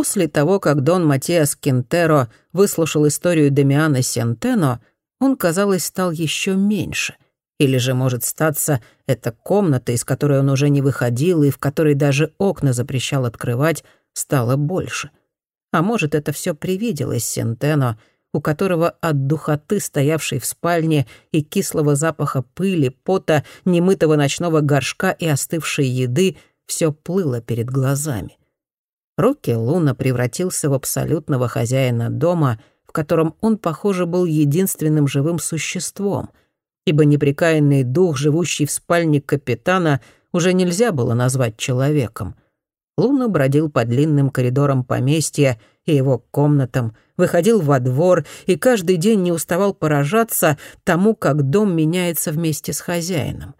После того, как Дон Матиас Кентеро выслушал историю Демиана Сентено, он, казалось, стал еще меньше. Или же, может статься, эта комната, из которой он уже не выходил и в которой даже окна запрещал открывать, стала больше. А может, это все привиделось Сентено, у которого от духоты, стоявшей в спальне, и кислого запаха пыли, пота, немытого ночного горшка и остывшей еды все плыло перед глазами. Рокки Луна превратился в абсолютного хозяина дома, в котором он, похоже, был единственным живым существом, ибо непрекаянный дух, живущий в спальне капитана, уже нельзя было назвать человеком. Луна бродил по длинным коридорам поместья и его комнатам, выходил во двор и каждый день не уставал поражаться тому, как дом меняется вместе с хозяином.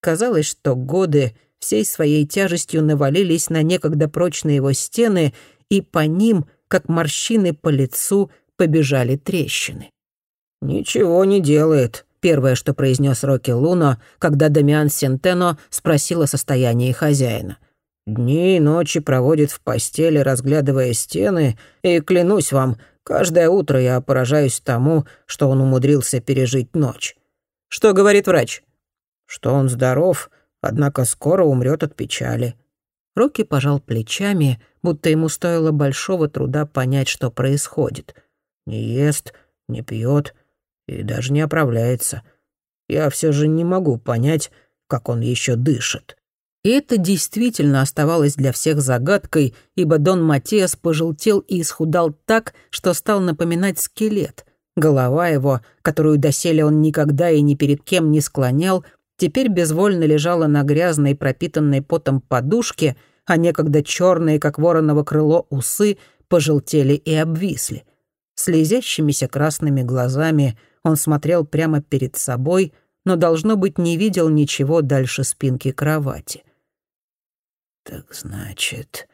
Казалось, что годы всей своей тяжестью навалились на некогда прочные его стены, и по ним, как морщины по лицу, побежали трещины. «Ничего не делает», — первое, что произнес Рокки Луно, когда Дамиан Сентено спросил о состоянии хозяина. «Дни и ночи проводит в постели, разглядывая стены, и, клянусь вам, каждое утро я поражаюсь тому, что он умудрился пережить ночь». «Что говорит врач?» «Что он здоров, однако скоро умрет от печали». Рокки пожал плечами, будто ему стоило большого труда понять, что происходит. Не ест, не пьет и даже не оправляется. Я все же не могу понять, как он еще дышит. И это действительно оставалось для всех загадкой, ибо Дон Матиас пожелтел и исхудал так, что стал напоминать скелет. Голова его, которую доселе он никогда и ни перед кем не склонял, теперь безвольно лежала на грязной, пропитанной потом подушке, а некогда черные, как вороново крыло, усы пожелтели и обвисли. Слезящимися красными глазами он смотрел прямо перед собой, но, должно быть, не видел ничего дальше спинки кровати. «Так значит,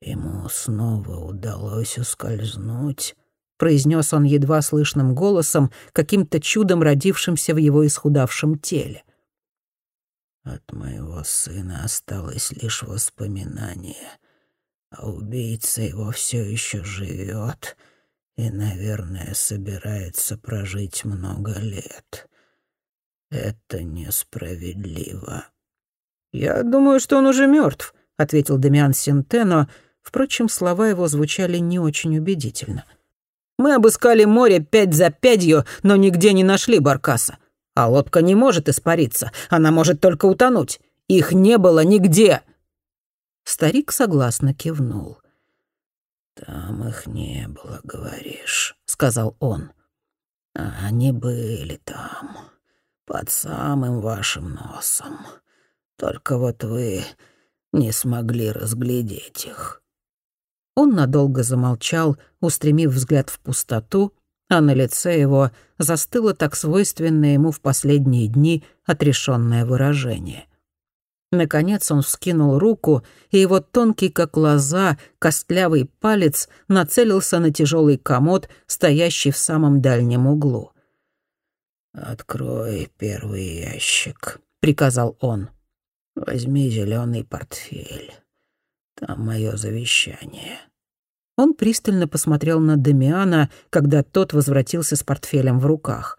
ему снова удалось ускользнуть», — произнес он едва слышным голосом, каким-то чудом родившимся в его исхудавшем теле. От моего сына осталось лишь воспоминание, а убийца его все еще живет и, наверное, собирается прожить много лет. Это несправедливо. «Я думаю, что он уже мертв, ответил Демиан Синтено. Впрочем, слова его звучали не очень убедительно. «Мы обыскали море пять за пятью, но нигде не нашли Баркаса. А лодка не может испариться, она может только утонуть. Их не было нигде!» Старик согласно кивнул. «Там их не было, говоришь», — сказал он. «А они были там, под самым вашим носом. Только вот вы не смогли разглядеть их». Он надолго замолчал, устремив взгляд в пустоту, а на лице его застыло так свойственное ему в последние дни отрешенное выражение. Наконец он вскинул руку, и его тонкий, как лоза, костлявый палец нацелился на тяжелый комод, стоящий в самом дальнем углу. «Открой первый ящик», — приказал он. «Возьми зеленый портфель. Там мое завещание. Он пристально посмотрел на Демиана, когда тот возвратился с портфелем в руках.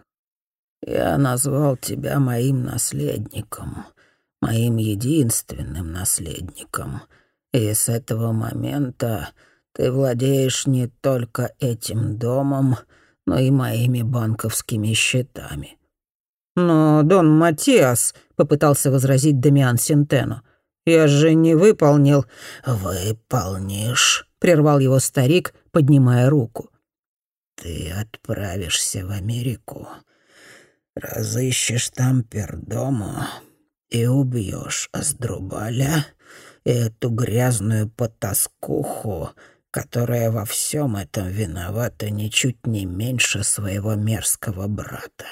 «Я назвал тебя моим наследником, моим единственным наследником, и с этого момента ты владеешь не только этим домом, но и моими банковскими счетами». «Но, Дон Матиас», — попытался возразить Демиан Синтено, — «я же не выполнил...» «Выполнишь», — прервал его старик, поднимая руку. «Ты отправишься в Америку, разыщешь там пердому и убьешь Аздрубаля, эту грязную потаскуху, которая во всем этом виновата ничуть не меньше своего мерзкого брата».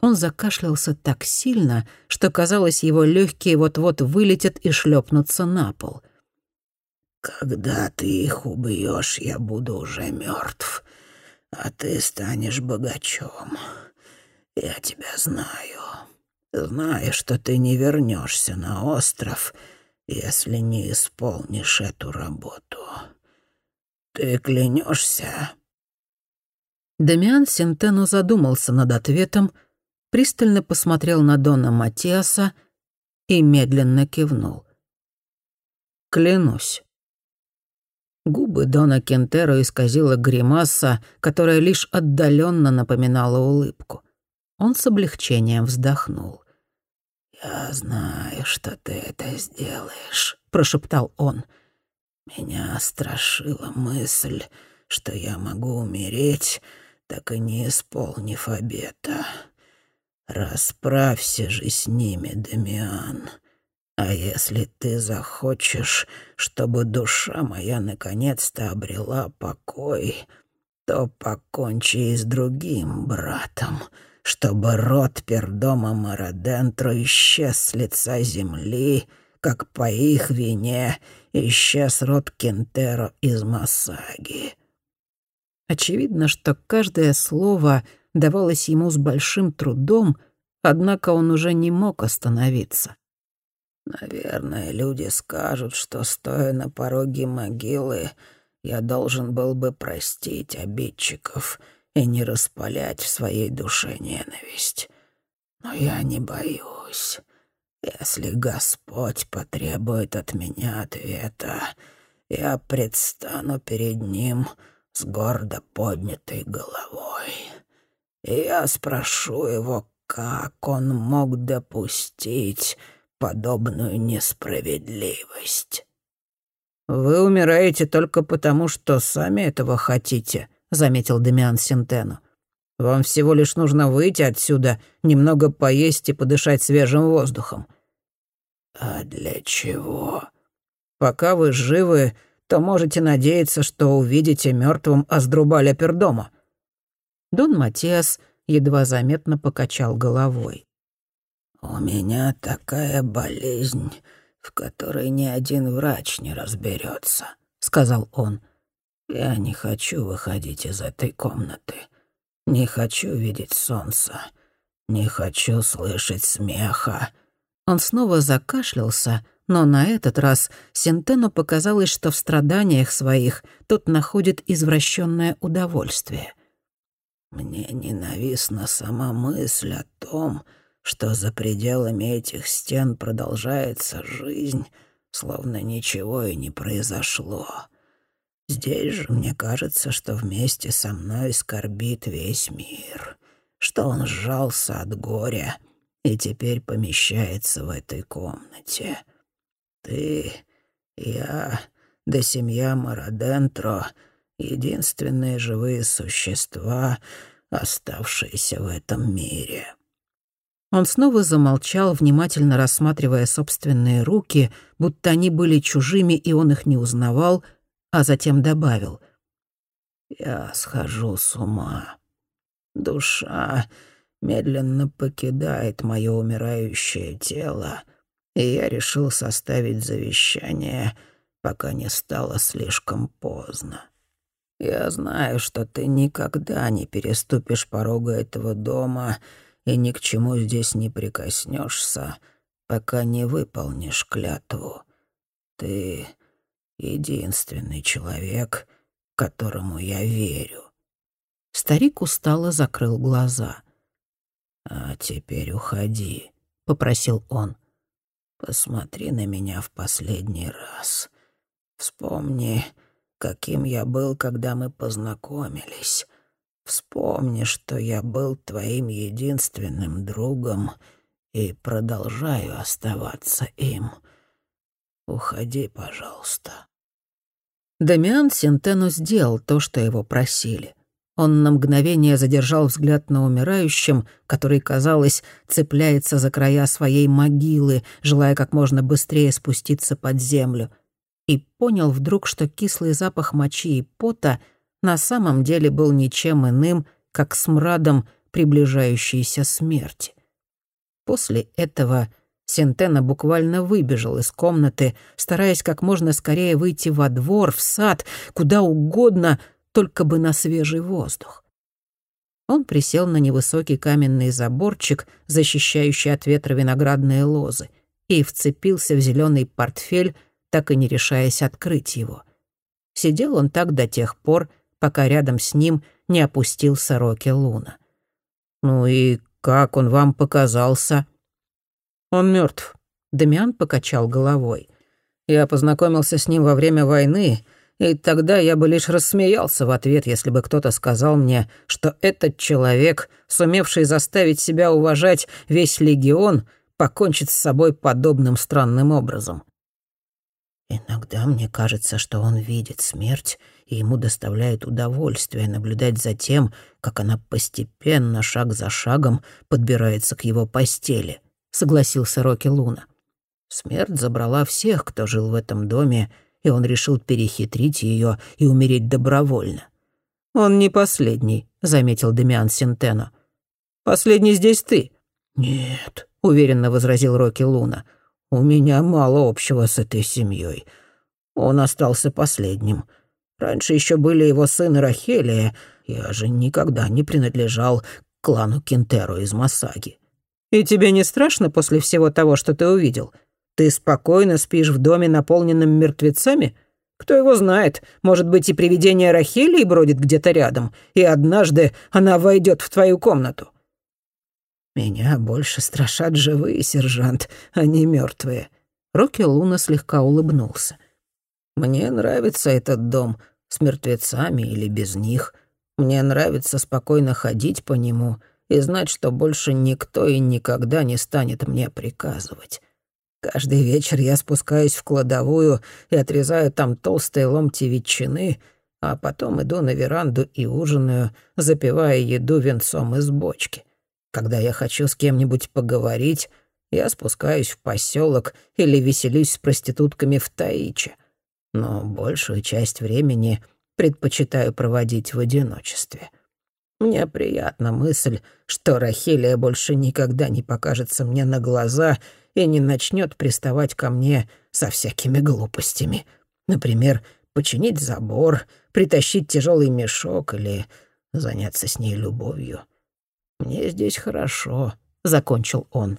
Он закашлялся так сильно, что казалось, его легкие вот-вот вылетят и шлепнутся на пол — когда ты их убьешь, я буду уже мертв, а ты станешь богачом. Я тебя знаю. Знаю, что ты не вернешься на остров, если не исполнишь эту работу. Ты клянешься? Дамиан Сентено задумался над ответом, пристально посмотрел на Дона Матиаса и медленно кивнул. «Клянусь». Губы Дона Кентеро исказила гримаса, которая лишь отдаленно напоминала улыбку. Он с облегчением вздохнул. «Я знаю, что ты это сделаешь», — прошептал он. «Меня страшила мысль, что я могу умереть, так и не исполнив обета. Расправься же с ними, Дамиан. А если ты захочешь, чтобы душа моя наконец-то обрела покой, то покончи и с другим братом, чтобы род пердома Марадентро исчез с лица земли, как по их вине исчез род Кентеро из Масаги. Очевидно, что каждое слово давалось ему с большим трудом, однако он уже не мог остановиться. Наверное, люди скажут, что, стоя на пороге могилы, я должен был бы простить обидчиков и не распалять в своей душе ненависть. Но я не боюсь. Если Господь потребует от меня ответа, я предстану перед Ним с гордо поднятой головой. И я спрошу Его, как Он мог допустить подобную несправедливость. «Вы умираете только потому, что сами этого хотите», — заметил Демиан Синтену. «Вам всего лишь нужно выйти отсюда, немного поесть и подышать свежим воздухом». «А для чего?» «Пока вы живы, то можете надеяться, что увидите мертвым Аздрубаля Пердома». Дон Матиас едва заметно покачал головой. «У меня такая болезнь, в которой ни один врач не разберется, сказал он. «Я не хочу выходить из этой комнаты. Не хочу видеть солнца. Не хочу слышать смеха». Он снова закашлялся, но на этот раз Сентену показалось, что в страданиях своих тот находит извращенное удовольствие. «Мне ненавистна сама мысль о том, что за пределами этих стен продолжается жизнь, словно ничего и не произошло. Здесь же мне кажется, что вместе со мной скорбит весь мир, что он сжался от горя и теперь помещается в этой комнате. Ты, я, да семья Марадентро — единственные живые существа, оставшиеся в этом мире. Он снова замолчал, внимательно рассматривая собственные руки, будто они были чужими, и он их не узнавал, а затем добавил. «Я схожу с ума. Душа медленно покидает мое умирающее тело, и я решил составить завещание, пока не стало слишком поздно. Я знаю, что ты никогда не переступишь порога этого дома — и ни к чему здесь не прикоснешься, пока не выполнишь клятву. Ты единственный человек, которому я верю». Старик устало закрыл глаза. «А теперь уходи», — попросил он. «Посмотри на меня в последний раз. Вспомни, каким я был, когда мы познакомились. Вспомни, что я был твоим единственным другом и продолжаю оставаться им. Уходи, пожалуйста». Дамиан Сентену сделал то, что его просили. Он на мгновение задержал взгляд на умирающем, который, казалось, цепляется за края своей могилы, желая как можно быстрее спуститься под землю, и понял вдруг, что кислый запах мочи и пота — на самом деле был ничем иным, как смрадом приближающейся смерти. После этого Сентена буквально выбежал из комнаты, стараясь как можно скорее выйти во двор, в сад, куда угодно, только бы на свежий воздух. Он присел на невысокий каменный заборчик, защищающий от ветра виноградные лозы, и вцепился в зеленый портфель, так и не решаясь открыть его — Сидел он так до тех пор, пока рядом с ним не опустился Рокки Луна. «Ну и как он вам показался?» «Он мертв. Дамиан покачал головой. «Я познакомился с ним во время войны, и тогда я бы лишь рассмеялся в ответ, если бы кто-то сказал мне, что этот человек, сумевший заставить себя уважать весь легион, покончит с собой подобным странным образом. Иногда мне кажется, что он видит смерть, и ему доставляет удовольствие наблюдать за тем, как она постепенно, шаг за шагом, подбирается к его постели, согласился Рокки Луна. Смерть забрала всех, кто жил в этом доме, и он решил перехитрить ее и умереть добровольно. «Он не последний», — заметил Демиан Синтено. «Последний здесь ты». «Нет», — уверенно возразил Рокки Луна. «У меня мало общего с этой семьей. Он остался последним. Раньше еще были его сын и Рахелия. Я же никогда не принадлежал к клану Кентеро из Масаги». «И тебе не страшно после всего того, что ты увидел? Ты спокойно спишь в доме, наполненном мертвецами? Кто его знает, может быть, и привидение Рахелии бродит где-то рядом, и однажды она войдет в твою комнату». «Меня больше страшат живые, сержант, а не мертвые. Рокки Луна слегка улыбнулся. «Мне нравится этот дом, с мертвецами или без них. Мне нравится спокойно ходить по нему и знать, что больше никто и никогда не станет мне приказывать. Каждый вечер я спускаюсь в кладовую и отрезаю там толстые ломти ветчины, а потом иду на веранду и ужинаю, запивая еду венцом из бочки. Когда я хочу с кем-нибудь поговорить, я спускаюсь в поселок или веселюсь с проститутками в Таиче. Но большую часть времени предпочитаю проводить в одиночестве. Мне приятна мысль, что Рахилия больше никогда не покажется мне на глаза — и не начнет приставать ко мне со всякими глупостями. Например, починить забор, притащить тяжелый мешок или заняться с ней любовью. Мне здесь хорошо, закончил он.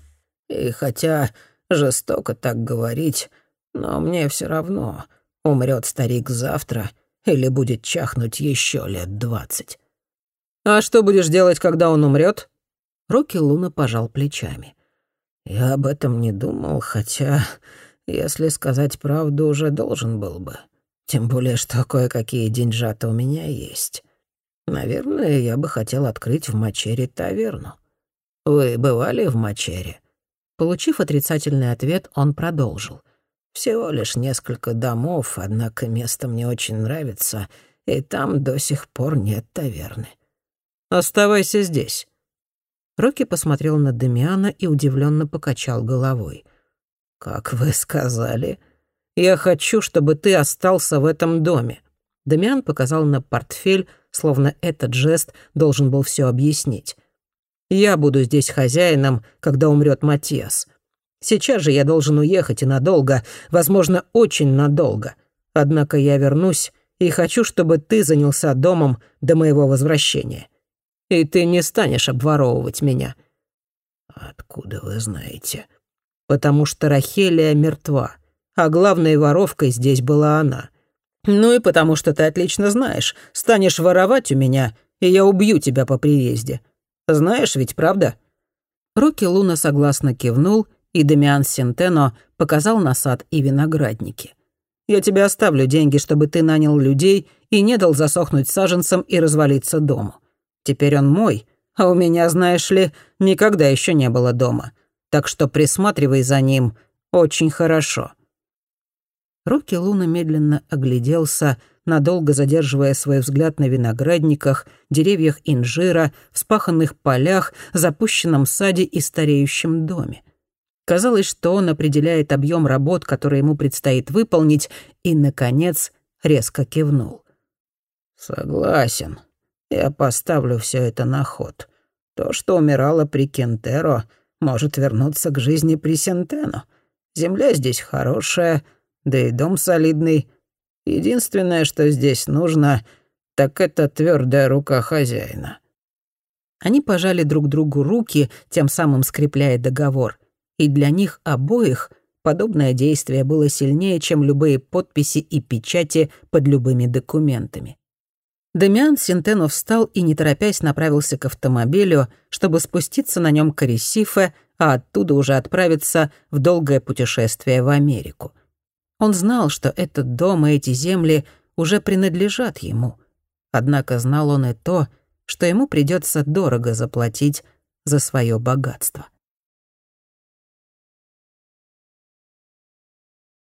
И хотя жестоко так говорить, но мне все равно, умрет старик завтра или будет чахнуть еще лет двадцать. А что будешь делать, когда он умрет? Рокки Луна пожал плечами. Я об этом не думал, хотя, если сказать правду, уже должен был бы. Тем более, что кое-какие деньжата у меня есть. Наверное, я бы хотел открыть в Мачере таверну. Вы бывали в Мачере? Получив отрицательный ответ, он продолжил. Всего лишь несколько домов, однако место мне очень нравится, и там до сих пор нет таверны. Оставайся здесь. Рокки посмотрел на Демиана и удивленно покачал головой. «Как вы сказали?» «Я хочу, чтобы ты остался в этом доме». Демиан показал на портфель, словно этот жест должен был все объяснить. «Я буду здесь хозяином, когда умрет Матиас. Сейчас же я должен уехать и надолго, возможно, очень надолго. Однако я вернусь и хочу, чтобы ты занялся домом до моего возвращения и ты не станешь обворовывать меня». «Откуда вы знаете?» «Потому что Рахелия мертва, а главной воровкой здесь была она. Ну и потому что ты отлично знаешь, станешь воровать у меня, и я убью тебя по приезде. Знаешь ведь, правда?» Рокки Луна согласно кивнул, и Дамиан Сентено показал на сад и виноградники. «Я тебе оставлю деньги, чтобы ты нанял людей и не дал засохнуть саженцам и развалиться дому. Теперь он мой, а у меня, знаешь ли, никогда еще не было дома. Так что присматривай за ним очень хорошо». Руки Луна медленно огляделся, надолго задерживая свой взгляд на виноградниках, деревьях инжира, вспаханных полях, запущенном саде и стареющем доме. Казалось, что он определяет объем работ, которые ему предстоит выполнить, и, наконец, резко кивнул. «Согласен. Я поставлю все это на ход. То, что умирало при Кентеро, может вернуться к жизни при Сентено. Земля здесь хорошая, да и дом солидный. Единственное, что здесь нужно, так это твердая рука хозяина». Они пожали друг другу руки, тем самым скрепляя договор. И для них обоих подобное действие было сильнее, чем любые подписи и печати под любыми документами. Демиан Синтено встал и, не торопясь, направился к автомобилю, чтобы спуститься на нем к Ресифе, а оттуда уже отправиться в долгое путешествие в Америку. Он знал, что этот дом и эти земли уже принадлежат ему. Однако знал он и то, что ему придется дорого заплатить за свое богатство.